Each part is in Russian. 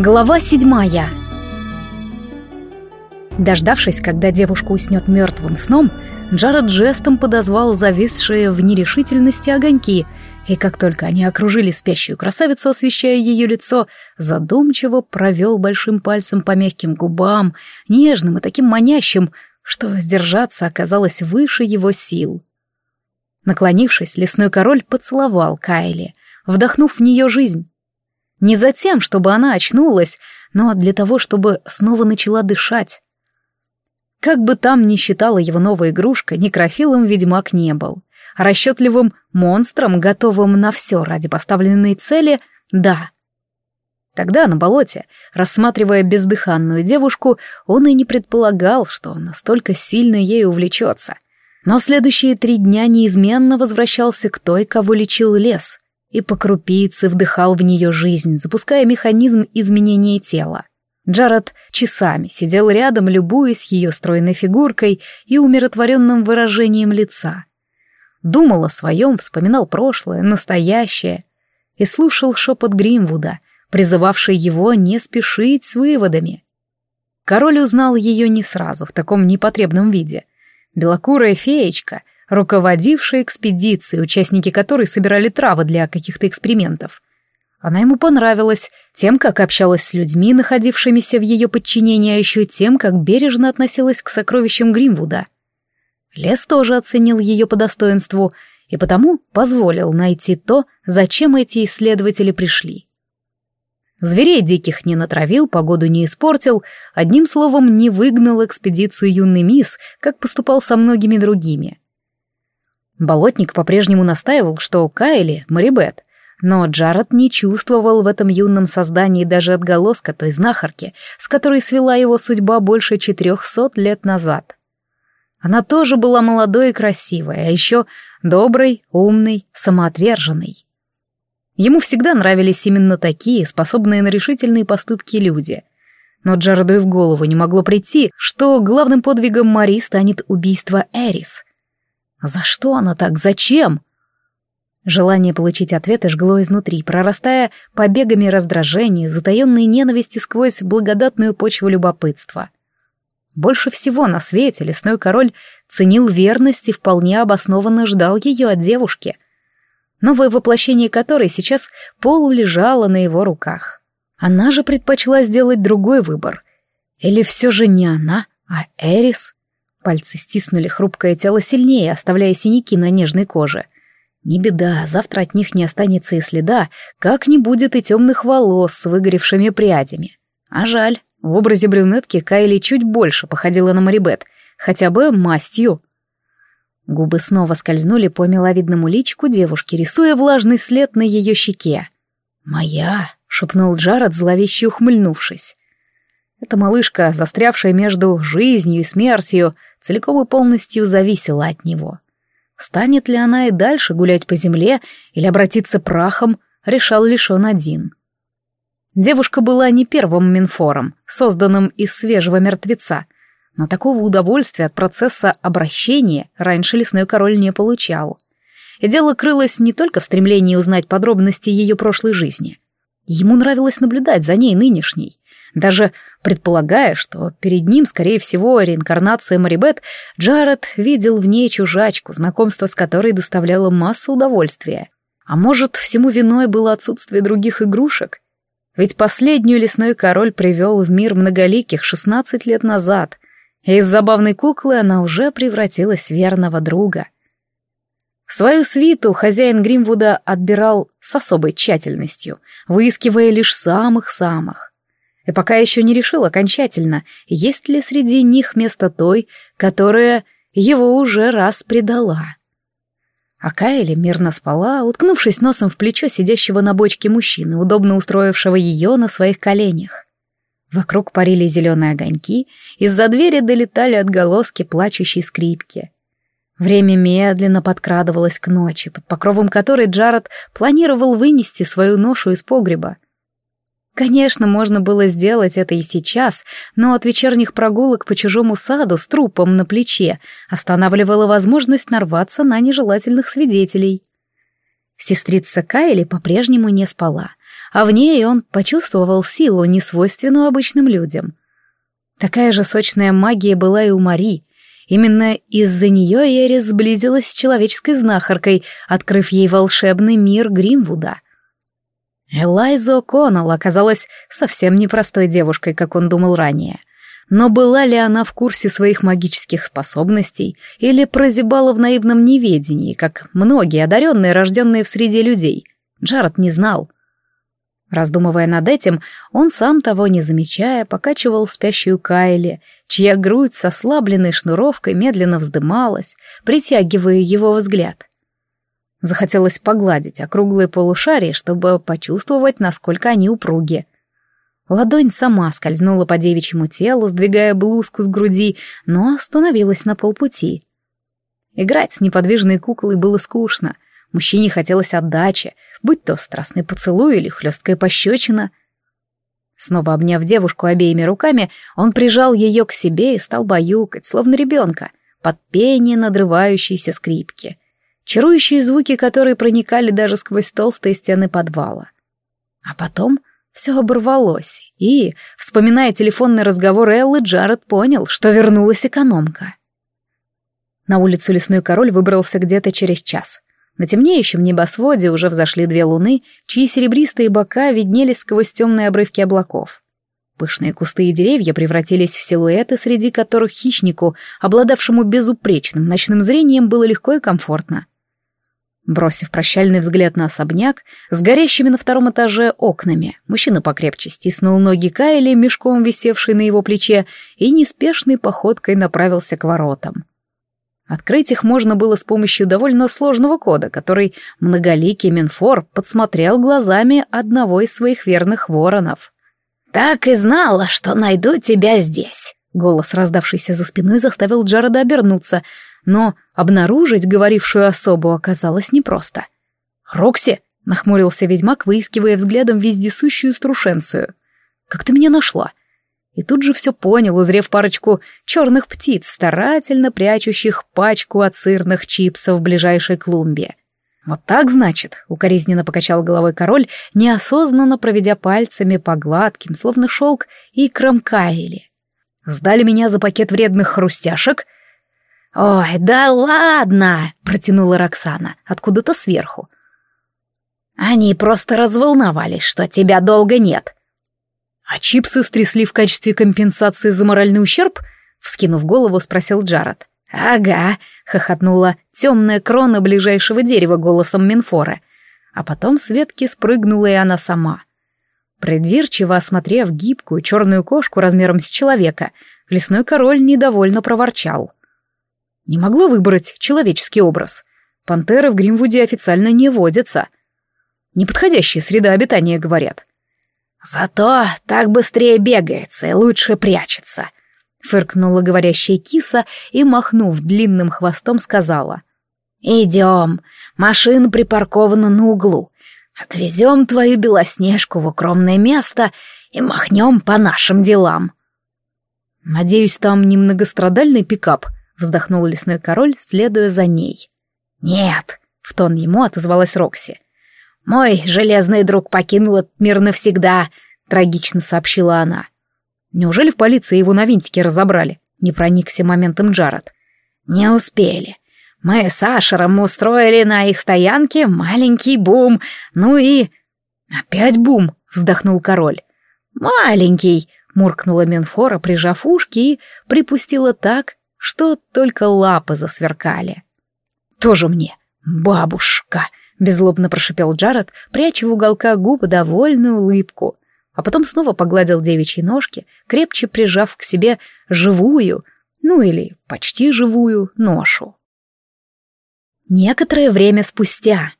Глава седьмая Дождавшись, когда девушка уснет мертвым сном, Джаред жестом подозвал зависшие в нерешительности огоньки, и как только они окружили спящую красавицу, освещая ее лицо, задумчиво провел большим пальцем по мягким губам, нежным и таким манящим, что сдержаться оказалось выше его сил. Наклонившись, лесной король поцеловал Кайли, вдохнув в нее жизнь. Не за тем, чтобы она очнулась, но для того, чтобы снова начала дышать. Как бы там ни считала его новая игрушка, некрофилом ведьмак не был. Расчетливым монстром, готовым на все ради поставленной цели, да. Тогда на болоте, рассматривая бездыханную девушку, он и не предполагал, что настолько сильно ей увлечется. Но следующие три дня неизменно возвращался к той, кого лечил лес — и по крупице вдыхал в нее жизнь, запуская механизм изменения тела. Джаред часами сидел рядом, любуясь ее стройной фигуркой и умиротворенным выражением лица. Думал о своем, вспоминал прошлое, настоящее, и слушал шепот Гримвуда, призывавший его не спешить с выводами. Король узнал ее не сразу, в таком непотребном виде. Белокурая феечка — руководившая экспедицией, участники которой собирали травы для каких-то экспериментов. Она ему понравилась тем, как общалась с людьми, находившимися в ее подчинении, а еще тем, как бережно относилась к сокровищам Гримвуда. Лес тоже оценил ее по достоинству и потому позволил найти то, зачем эти исследователи пришли. Зверей диких не натравил, погоду не испортил, одним словом, не выгнал экспедицию юный мисс, как поступал со многими другими. Болотник по-прежнему настаивал, что Кайли — Марибет, но Джаред не чувствовал в этом юном создании даже отголоска той знахарки, с которой свела его судьба больше четырехсот лет назад. Она тоже была молодой и красивой, а еще доброй, умной, самоотверженной. Ему всегда нравились именно такие, способные на решительные поступки люди. Но Джареду и в голову не могло прийти, что главным подвигом Мари станет убийство Эрис — за что она так? Зачем? Желание получить ответы жгло изнутри, прорастая побегами раздражения, затаенной ненависти сквозь благодатную почву любопытства. Больше всего на свете лесной король ценил верность и вполне обоснованно ждал ее от девушки, новое воплощение которой сейчас полулежало на его руках. Она же предпочла сделать другой выбор. Или все же не она, а Эрис? Пальцы стиснули хрупкое тело сильнее, оставляя синяки на нежной коже. Не беда, завтра от них не останется и следа, как не будет и темных волос с выгоревшими прядями. А жаль, в образе брюнетки Кайли чуть больше походила на Марибет, хотя бы мастью. Губы снова скользнули по миловидному личику девушки, рисуя влажный след на ее щеке. «Моя!» — шепнул Джаред, зловеще ухмыльнувшись. Эта малышка, застрявшая между жизнью и смертью, целиком и полностью зависела от него. Станет ли она и дальше гулять по земле или обратиться прахом, решал лишь он один. Девушка была не первым Минфором, созданным из свежего мертвеца, но такого удовольствия от процесса обращения раньше лесной король не получал. И дело крылось не только в стремлении узнать подробности ее прошлой жизни. Ему нравилось наблюдать за ней нынешней, даже предполагая, что перед ним, скорее всего, реинкарнация Марибет, Джаред видел в ней чужачку, знакомство с которой доставляло массу удовольствия. А может, всему виной было отсутствие других игрушек? Ведь последнюю лесной король привел в мир многоликих 16 лет назад, и из забавной куклы она уже превратилась в верного друга. Свою свиту хозяин Гримвуда отбирал с особой тщательностью, выискивая лишь самых-самых и пока еще не решил окончательно, есть ли среди них место той, которая его уже раз предала. А Кайли мирно спала, уткнувшись носом в плечо сидящего на бочке мужчины, удобно устроившего ее на своих коленях. Вокруг парили зеленые огоньки, из-за двери долетали отголоски плачущей скрипки. Время медленно подкрадывалось к ночи, под покровом которой Джаред планировал вынести свою ношу из погреба — Конечно, можно было сделать это и сейчас, но от вечерних прогулок по чужому саду с трупом на плече останавливала возможность нарваться на нежелательных свидетелей. Сестрица Кайли по-прежнему не спала. а в ней он почувствовал силу, несвойственную обычным людям. Такая же сочная магия была и у Мари. Именно из-за нее Эрис сблизилась с человеческой знахаркой, открыв ей волшебный мир Гримвуда. Элайза О'Коннелл оказалась совсем непростой девушкой, как он думал ранее. Но была ли она в курсе своих магических способностей или прозябала в наивном неведении, как многие одаренные, рожденные в среде людей? Джаред не знал. Раздумывая над этим, он сам того не замечая, покачивал спящую Кайли, чья грудь со ослабленной шнуровкой медленно вздымалась, притягивая его взгляд. Захотелось погладить округлые полушария, чтобы почувствовать, насколько они упруги. Ладонь сама скользнула по девичьему телу, сдвигая блузку с груди, но остановилась на полпути. Играть с неподвижной куклой было скучно. Мужчине хотелось отдачи, будь то страстный поцелуй или хлесткая пощечина. Снова обняв девушку обеими руками, он прижал ее к себе и стал баюкать, словно ребенка, под пение надрывающейся скрипки. Чарующие звуки, которые проникали даже сквозь толстые стены подвала. А потом все оборвалось, и, вспоминая телефонный разговор Эллы, Джаред понял, что вернулась экономка. На улицу Лесной Король выбрался где-то через час. На темнеющем небосводе уже взошли две луны, чьи серебристые бока виднелись сквозь темные обрывки облаков. Пышные кусты и деревья превратились в силуэты, среди которых хищнику, обладавшему безупречным ночным зрением, было легко и комфортно. Бросив прощальный взгляд на особняк, с горящими на втором этаже окнами, мужчина покрепче стиснул ноги Кайли, мешком висевший на его плече, и неспешной походкой направился к воротам. Открыть их можно было с помощью довольно сложного кода, который многоликий Минфор подсмотрел глазами одного из своих верных воронов. «Так и знала, что найду тебя здесь!» Голос, раздавшийся за спиной, заставил Джареда обернуться — но обнаружить говорившую особу оказалось непросто. «Рокси!» — нахмурился ведьмак, выискивая взглядом вездесущую струшенцию. «Как ты меня нашла?» И тут же все понял, узрев парочку черных птиц, старательно прячущих пачку от сырных чипсов в ближайшей клумбе. «Вот так, значит?» — укоризненно покачал головой король, неосознанно проведя пальцами по гладким, словно шелк, икрам Каэли. «Сдали меня за пакет вредных хрустяшек?» «Ой, да ладно!» — протянула Роксана откуда-то сверху. «Они просто разволновались, что тебя долго нет». «А чипсы стрясли в качестве компенсации за моральный ущерб?» — вскинув голову, спросил Джаред. «Ага», — хохотнула темная крона ближайшего дерева голосом Минфора. А потом с ветки спрыгнула и она сама. Придирчиво осмотрев гибкую черную кошку размером с человека, лесной король недовольно проворчал — не могло выбрать человеческий образ. Пантеры в Гримвуде официально не водятся. Неподходящая среда обитания, говорят. «Зато так быстрее бегается и лучше прячется», — фыркнула говорящая киса и, махнув длинным хвостом, сказала. «Идем, машина припаркована на углу. Отвезем твою белоснежку в укромное место и махнем по нашим делам». «Надеюсь, там не многострадальный пикап», — вздохнул лесной король, следуя за ней. «Нет», — в тон ему отозвалась Рокси. «Мой железный друг покинул этот мир навсегда», — трагично сообщила она. «Неужели в полиции его на винтике разобрали?» — не проникся моментом Джаред. «Не успели. Мы с Ашером устроили на их стоянке маленький бум, ну и...» «Опять бум!» — вздохнул король. «Маленький!» — муркнула Менфора, прижав ушки, и припустила так, что только лапы засверкали. «Тоже мне, бабушка!» — беззлобно прошипел Джаред, пряча в уголка губы довольную улыбку, а потом снова погладил девичьи ножки, крепче прижав к себе живую, ну или почти живую, ношу. Некоторое время спустя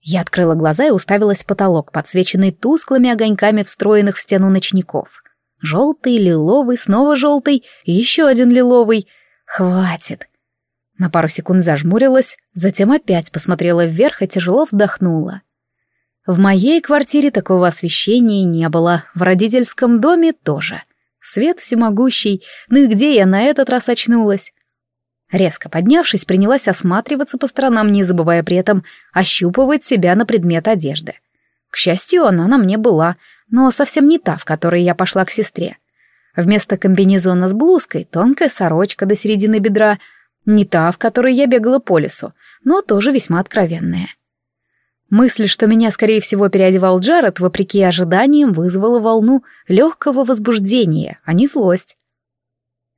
я открыла глаза и уставилась в потолок, подсвеченный тусклыми огоньками встроенных в стену ночников. Желтый, лиловый, снова желтый, еще один лиловый. Хватит. На пару секунд зажмурилась, затем опять посмотрела вверх и тяжело вздохнула. В моей квартире такого освещения не было, в родительском доме тоже. Свет всемогущий, ну и где я на этот раз очнулась? Резко поднявшись, принялась осматриваться по сторонам, не забывая при этом ощупывать себя на предмет одежды. К счастью, она на мне была, но совсем не та, в которой я пошла к сестре. Вместо комбинезона с блузкой тонкая сорочка до середины бедра, не та, в которой я бегала по лесу, но тоже весьма откровенная. Мысль, что меня, скорее всего, переодевал Джаред, вопреки ожиданиям, вызвала волну легкого возбуждения, а не злость.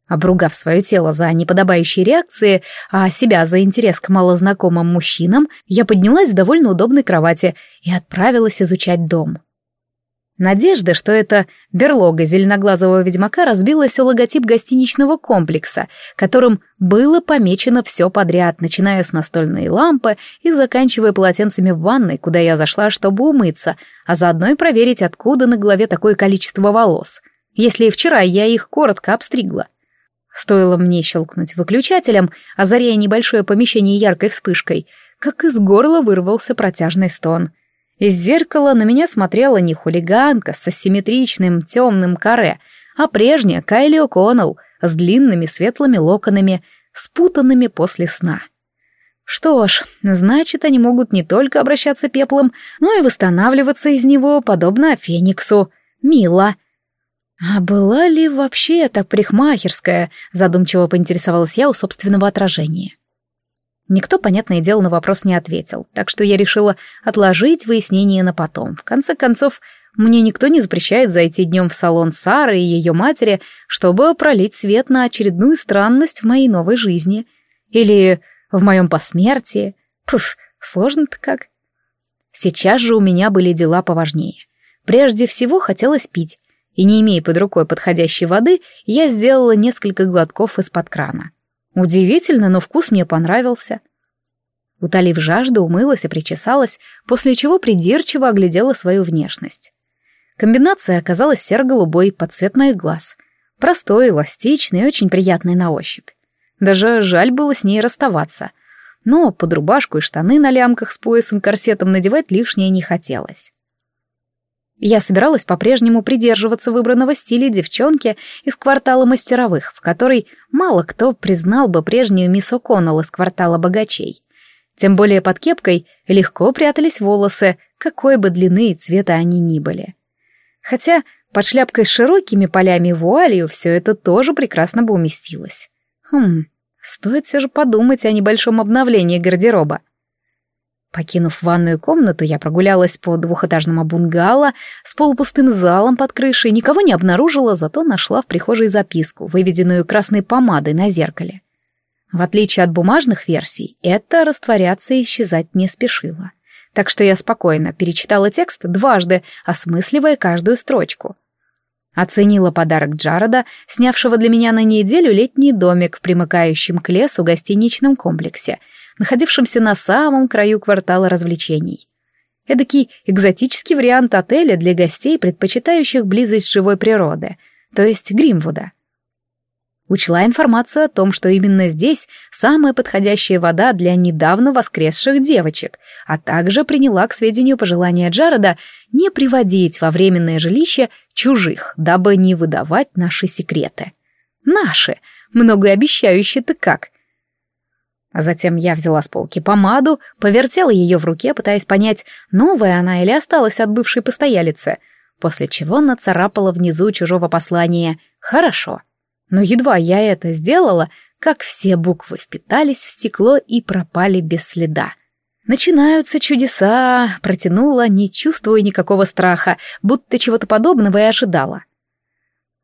Обругав свое тело за неподобающие реакции, а себя за интерес к малознакомым мужчинам, я поднялась с довольно удобной кровати и отправилась изучать дом. Надежда, что это берлога зеленоглазого ведьмака разбилась о логотип гостиничного комплекса, которым было помечено все подряд, начиная с настольной лампы и заканчивая полотенцами в ванной, куда я зашла, чтобы умыться, а заодно и проверить, откуда на голове такое количество волос, если вчера я их коротко обстригла. Стоило мне щелкнуть выключателем, озаряя небольшое помещение яркой вспышкой, как из горла вырвался протяжный стон — из зеркала на меня смотрела не хулиганка с асимметричным темным каре, а прежняя Кайли О'Коннелл с длинными светлыми локонами, спутанными после сна. Что ж, значит, они могут не только обращаться пеплом, но и восстанавливаться из него, подобно Фениксу. Мило. А была ли вообще эта парикмахерская, задумчиво поинтересовалась я у собственного отражения. Никто, понятное дело, на вопрос не ответил, так что я решила отложить выяснение на потом. В конце концов, мне никто не запрещает зайти днем в салон Сары и ее матери, чтобы пролить свет на очередную странность в моей новой жизни. Или в моем посмертии. Пф, сложно-то как. Сейчас же у меня были дела поважнее. Прежде всего хотелось пить, и не имея под рукой подходящей воды, я сделала несколько глотков из-под крана. Удивительно, но вкус мне понравился. Утолив жажду, умылась и причесалась, после чего придирчиво оглядела свою внешность. Комбинация оказалась серо-голубой под цвет моих глаз. Простой, эластичный и очень приятный на ощупь. Даже жаль было с ней расставаться. Но под рубашку и штаны на лямках с поясом-корсетом надевать лишнее не хотелось. Я собиралась по-прежнему придерживаться выбранного стиля девчонки из квартала мастеровых, в которой мало кто признал бы прежнюю мисс О'Коннелл из квартала богачей. Тем более под кепкой легко прятались волосы, какой бы длины и цвета они ни были. Хотя под шляпкой с широкими полями вуалью все это тоже прекрасно бы уместилось. Хм, стоит все же подумать о небольшом обновлении гардероба. Покинув ванную комнату, я прогулялась по двухэтажному бунгало с полупустым залом под крышей, никого не обнаружила, зато нашла в прихожей записку, выведенную красной помадой на зеркале. В отличие от бумажных версий, это растворяться и исчезать не спешило. Так что я спокойно перечитала текст дважды, осмысливая каждую строчку. Оценила подарок Джареда, снявшего для меня на неделю летний домик в примыкающем к лесу гостиничном комплексе — находившемся на самом краю квартала развлечений. Эдакий экзотический вариант отеля для гостей, предпочитающих близость живой природы, то есть Гримвуда. Учла информацию о том, что именно здесь самая подходящая вода для недавно воскресших девочек, а также приняла к сведению пожелания Джареда не приводить во временное жилище чужих, дабы не выдавать наши секреты. Наши, многообещающие-то как, а затем я взяла с полки помаду, повертела ее в руке, пытаясь понять, новая она или осталась от бывшей постоялицы, после чего нацарапала внизу чужого послания «Хорошо». Но едва я это сделала, как все буквы впитались в стекло и пропали без следа. «Начинаются чудеса», — протянула, не чувствуя никакого страха, будто чего-то подобного и ожидала.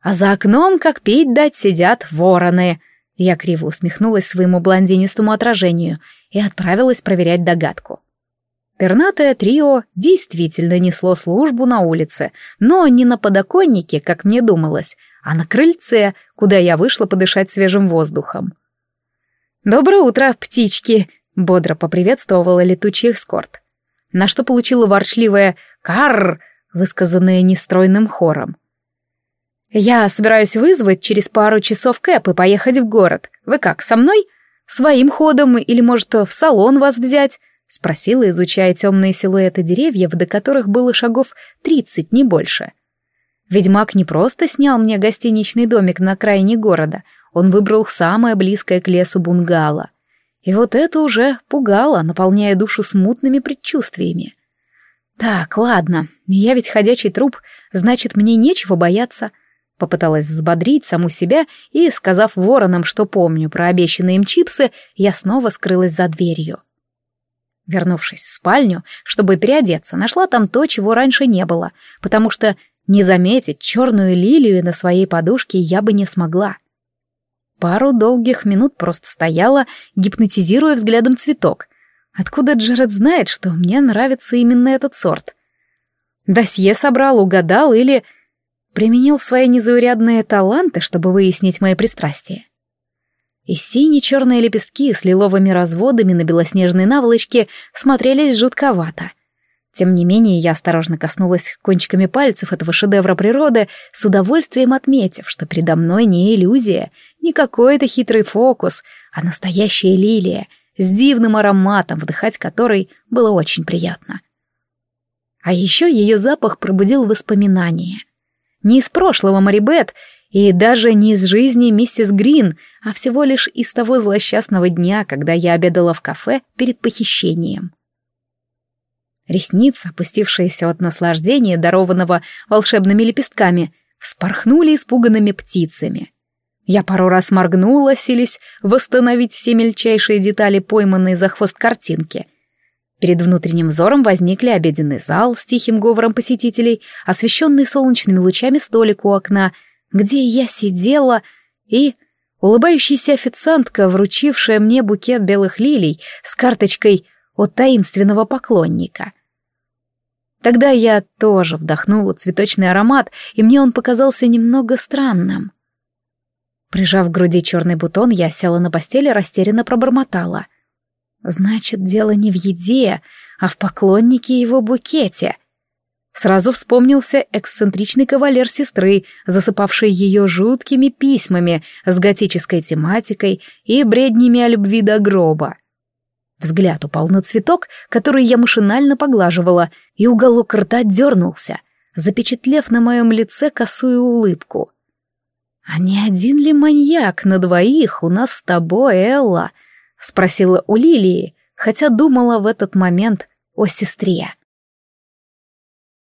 А за окном, как пить дать, сидят вороны — я криво усмехнулась своему блондинистому отражению и отправилась проверять догадку. Пернатое трио действительно несло службу на улице, но не на подоконнике, как мне думалось, а на крыльце, куда я вышла подышать свежим воздухом. «Доброе утро, птички!» — бодро поприветствовала летучий эскорт. На что получила ворчливое «карр», высказанное нестройным хором. «Я собираюсь вызвать через пару часов Кэп и поехать в город. Вы как, со мной? Своим ходом или, может, в салон вас взять?» — спросила, изучая темные силуэты деревьев, до которых было шагов тридцать, не больше. Ведьмак не просто снял мне гостиничный домик на окраине города, он выбрал самое близкое к лесу бунгало. И вот это уже пугало, наполняя душу смутными предчувствиями. Так, ладно, я ведь ходячий труп, значит, мне нечего бояться. Попыталась взбодрить саму себя и, сказав воронам, что помню про обещанные им чипсы, я снова скрылась за дверью. Вернувшись в спальню, чтобы переодеться, нашла там то, чего раньше не было, потому что не заметить черную лилию на своей подушке я бы не смогла. Пару долгих минут просто стояла, гипнотизируя взглядом цветок. Откуда Джеред знает, что мне нравится именно этот сорт? Досье собрал, угадал или применил свои незаурядные таланты, чтобы выяснить мои пристрастия. И сине-черные лепестки с лиловыми разводами на белоснежной наволочке смотрелись жутковато. Тем не менее, я осторожно коснулась кончиками пальцев этого шедевра природы, с удовольствием отметив, что передо мной не иллюзия, не какой-то хитрый фокус, а настоящая лилия, с дивным ароматом, вдыхать который было очень приятно. А еще ее запах пробудил воспоминания — не из прошлого Марибет и даже не из жизни миссис Грин, а всего лишь из того злосчастного дня, когда я обедала в кафе перед похищением. Ресницы, опустившиеся от наслаждения, дарованного волшебными лепестками, вспорхнули испуганными птицами. Я пару раз моргнула, сились восстановить все мельчайшие детали, пойманные за хвост картинки — Перед внутренним взором возникли обеденный зал с тихим говором посетителей, освещенный солнечными лучами столик у окна, где я сидела, и улыбающаяся официантка, вручившая мне букет белых лилий с карточкой от таинственного поклонника. Тогда я тоже вдохнула цветочный аромат, и мне он показался немного странным. Прижав к груди черный бутон, я села на постели, растерянно пробормотала — Значит, дело не в еде, а в поклоннике его букете. Сразу вспомнился эксцентричный кавалер сестры, засыпавший ее жуткими письмами с готической тематикой и бреднями о любви до гроба. Взгляд упал на цветок, который я машинально поглаживала, и уголок рта дернулся, запечатлев на моем лице косую улыбку. «А не один ли маньяк на двоих у нас с тобой, Элла?» — спросила у Лилии, хотя думала в этот момент о сестре.